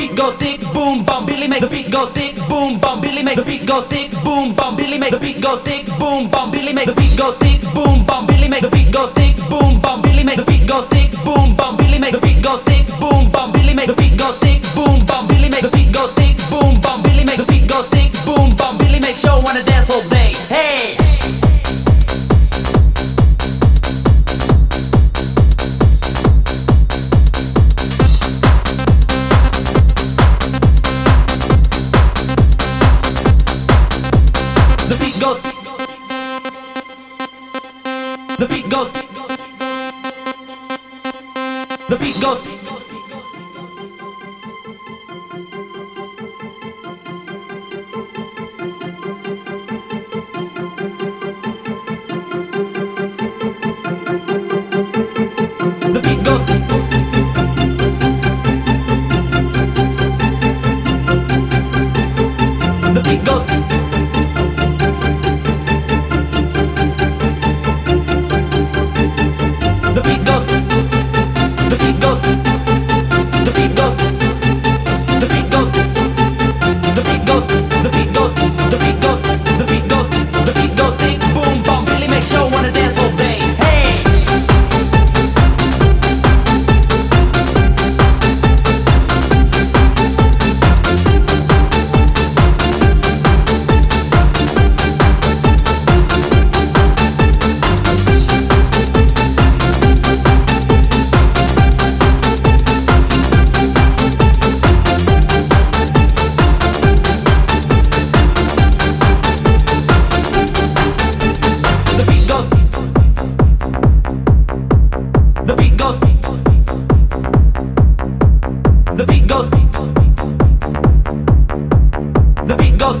beat go stick boom bum Billy make the beat go stick boom bum Billy make the beat go stick boom bum Billy make the beat go stick boom bum Billy make the beat go stick boom bum Billy make the beat go stick boom bum Billy make the beat go stick boom goes. The beat goes. beat goes.